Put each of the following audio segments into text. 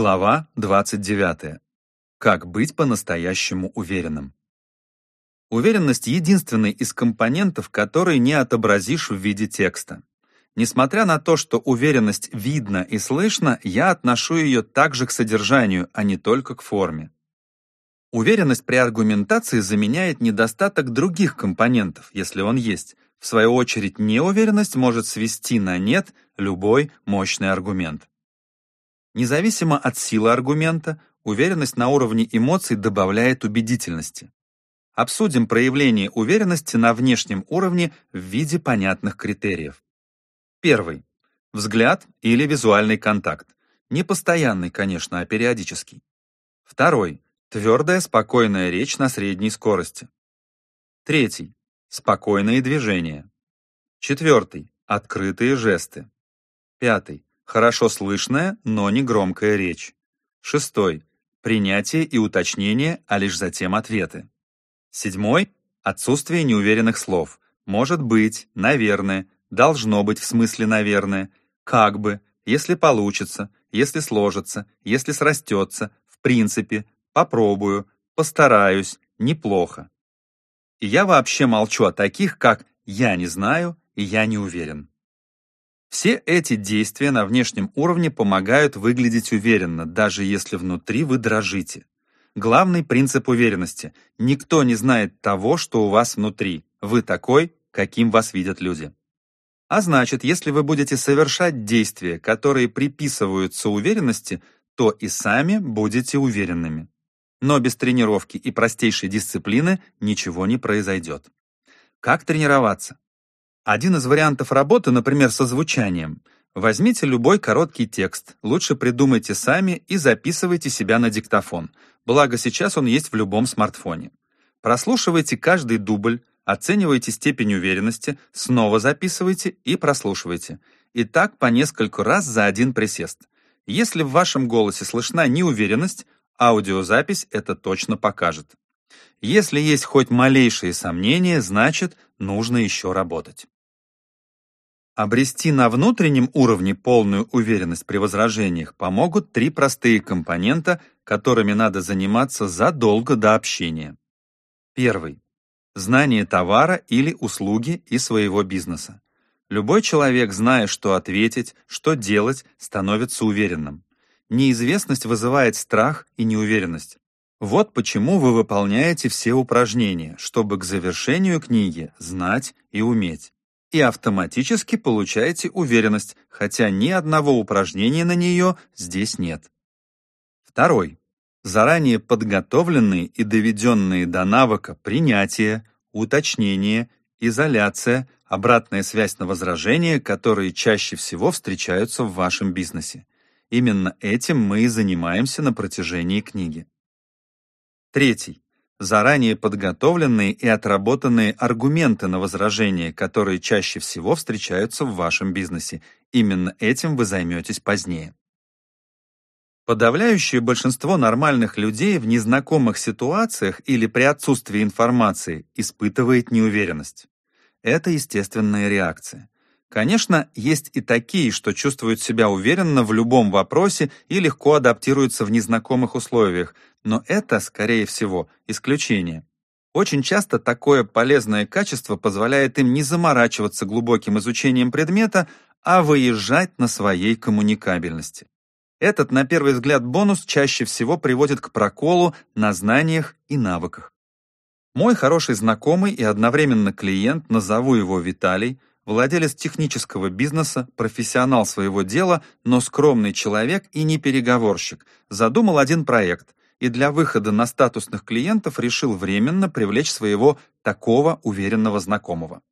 Глава 29. Как быть по-настоящему уверенным? Уверенность — единственный из компонентов, который не отобразишь в виде текста. Несмотря на то, что уверенность видно и слышно, я отношу ее также к содержанию, а не только к форме. Уверенность при аргументации заменяет недостаток других компонентов, если он есть. В свою очередь, неуверенность может свести на нет любой мощный аргумент. Независимо от силы аргумента, уверенность на уровне эмоций добавляет убедительности. Обсудим проявление уверенности на внешнем уровне в виде понятных критериев. Первый. Взгляд или визуальный контакт. Не постоянный, конечно, а периодический. Второй. Твердая, спокойная речь на средней скорости. Третий. Спокойные движения. Четвертый. Открытые жесты. Пятый. Хорошо слышная, но не громкая речь. Шестой. Принятие и уточнение, а лишь затем ответы. Седьмой. Отсутствие неуверенных слов. Может быть, наверное, должно быть в смысле наверное, как бы, если получится, если сложится, если срастется, в принципе, попробую, постараюсь, неплохо. И я вообще молчу о таких, как «я не знаю» и «я не уверен». Все эти действия на внешнем уровне помогают выглядеть уверенно, даже если внутри вы дрожите. Главный принцип уверенности – никто не знает того, что у вас внутри. Вы такой, каким вас видят люди. А значит, если вы будете совершать действия, которые приписываются уверенности, то и сами будете уверенными. Но без тренировки и простейшей дисциплины ничего не произойдет. Как тренироваться? Один из вариантов работы, например, со звучанием. Возьмите любой короткий текст, лучше придумайте сами и записывайте себя на диктофон, благо сейчас он есть в любом смартфоне. Прослушивайте каждый дубль, оценивайте степень уверенности, снова записывайте и прослушивайте. И так по нескольку раз за один присест. Если в вашем голосе слышна неуверенность, аудиозапись это точно покажет. Если есть хоть малейшие сомнения, значит, нужно еще работать. Обрести на внутреннем уровне полную уверенность при возражениях помогут три простые компонента, которыми надо заниматься задолго до общения. Первый. Знание товара или услуги и своего бизнеса. Любой человек, зная, что ответить, что делать, становится уверенным. Неизвестность вызывает страх и неуверенность. Вот почему вы выполняете все упражнения, чтобы к завершению книги знать и уметь и автоматически получаете уверенность, хотя ни одного упражнения на нее здесь нет. Второй. Заранее подготовленные и доведенные до навыка принятие, уточнение, изоляция, обратная связь на возражения, которые чаще всего встречаются в вашем бизнесе. Именно этим мы и занимаемся на протяжении книги. Третий заранее подготовленные и отработанные аргументы на возражение, которые чаще всего встречаются в вашем бизнесе. Именно этим вы займетесь позднее. Подавляющее большинство нормальных людей в незнакомых ситуациях или при отсутствии информации испытывает неуверенность. Это естественная реакция. Конечно, есть и такие, что чувствуют себя уверенно в любом вопросе и легко адаптируются в незнакомых условиях, но это, скорее всего, исключение. Очень часто такое полезное качество позволяет им не заморачиваться глубоким изучением предмета, а выезжать на своей коммуникабельности. Этот, на первый взгляд, бонус чаще всего приводит к проколу на знаниях и навыках. Мой хороший знакомый и одновременно клиент, назову его Виталий, владелец технического бизнеса, профессионал своего дела, но скромный человек и не переговорщик, задумал один проект и для выхода на статусных клиентов решил временно привлечь своего такого уверенного знакомого.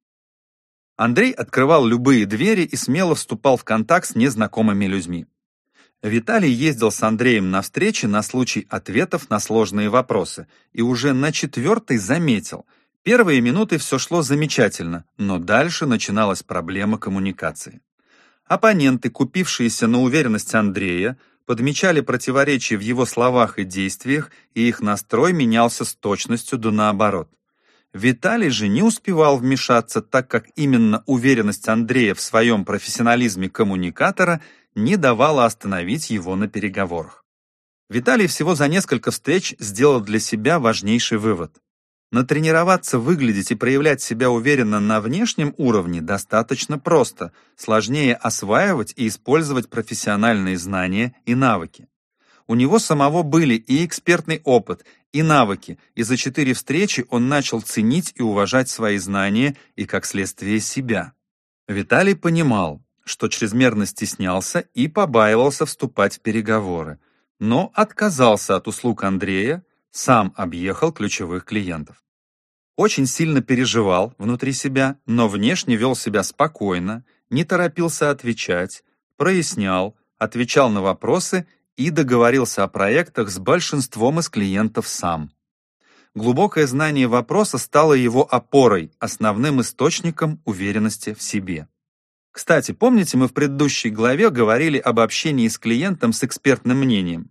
Андрей открывал любые двери и смело вступал в контакт с незнакомыми людьми. Виталий ездил с Андреем на встречи на случай ответов на сложные вопросы и уже на четвертой заметил – Первые минуты все шло замечательно, но дальше начиналась проблема коммуникации. Оппоненты, купившиеся на уверенность Андрея, подмечали противоречия в его словах и действиях, и их настрой менялся с точностью до наоборот. Виталий же не успевал вмешаться, так как именно уверенность Андрея в своем профессионализме коммуникатора не давала остановить его на переговорах. Виталий всего за несколько встреч сделал для себя важнейший вывод. Натренироваться выглядеть и проявлять себя уверенно на внешнем уровне достаточно просто, сложнее осваивать и использовать профессиональные знания и навыки. У него самого были и экспертный опыт, и навыки, и за четыре встречи он начал ценить и уважать свои знания и, как следствие, себя. Виталий понимал, что чрезмерно стеснялся и побаивался вступать в переговоры, но отказался от услуг Андрея, сам объехал ключевых клиентов. Очень сильно переживал внутри себя, но внешне вел себя спокойно, не торопился отвечать, прояснял, отвечал на вопросы и договорился о проектах с большинством из клиентов сам. Глубокое знание вопроса стало его опорой, основным источником уверенности в себе. Кстати, помните, мы в предыдущей главе говорили об общении с клиентом с экспертным мнением?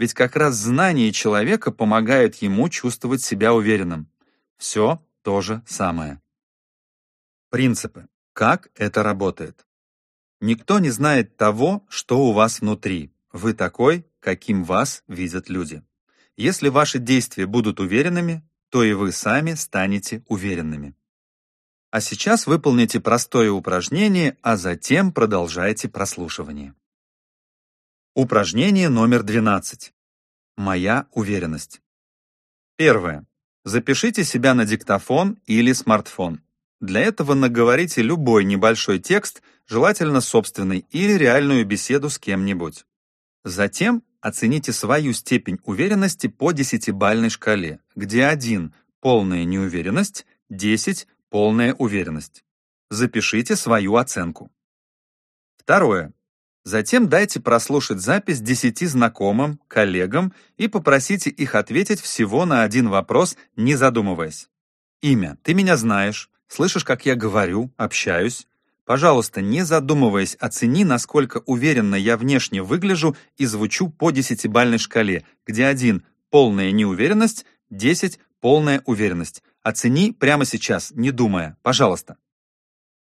Ведь как раз знание человека помогает ему чувствовать себя уверенным. Все то же самое. Принципы. Как это работает? Никто не знает того, что у вас внутри. Вы такой, каким вас видят люди. Если ваши действия будут уверенными, то и вы сами станете уверенными. А сейчас выполните простое упражнение, а затем продолжайте прослушивание. Упражнение номер 12. Моя уверенность. Первое. Запишите себя на диктофон или смартфон. Для этого наговорите любой небольшой текст, желательно собственный, или реальную беседу с кем-нибудь. Затем оцените свою степень уверенности по десятибальной шкале, где 1 – полная неуверенность, 10 – полная уверенность. Запишите свою оценку. Второе. Затем дайте прослушать запись десяти знакомым, коллегам и попросите их ответить всего на один вопрос, не задумываясь. Имя. Ты меня знаешь, слышишь, как я говорю, общаюсь. Пожалуйста, не задумываясь, оцени, насколько уверенно я внешне выгляжу и звучу по десятибальной шкале, где один — полная неуверенность, десять — полная уверенность. Оцени прямо сейчас, не думая, пожалуйста.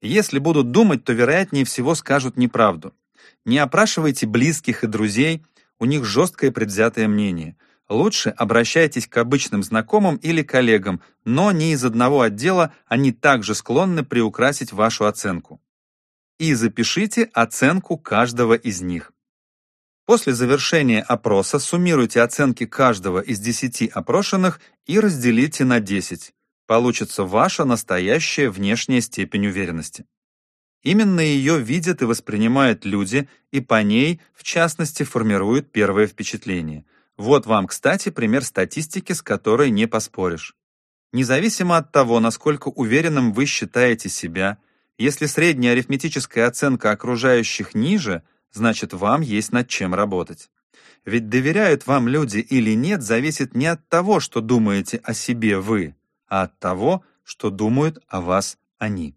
Если будут думать, то вероятнее всего скажут неправду. Не опрашивайте близких и друзей, у них жесткое предвзятое мнение. Лучше обращайтесь к обычным знакомым или коллегам, но не из одного отдела они также склонны приукрасить вашу оценку. И запишите оценку каждого из них. После завершения опроса суммируйте оценки каждого из 10 опрошенных и разделите на 10. Получится ваша настоящая внешняя степень уверенности. Именно ее видят и воспринимают люди, и по ней, в частности, формируют первое впечатление. Вот вам, кстати, пример статистики, с которой не поспоришь. Независимо от того, насколько уверенным вы считаете себя, если средняя арифметическая оценка окружающих ниже, значит вам есть над чем работать. Ведь доверяют вам люди или нет, зависит не от того, что думаете о себе вы, а от того, что думают о вас они.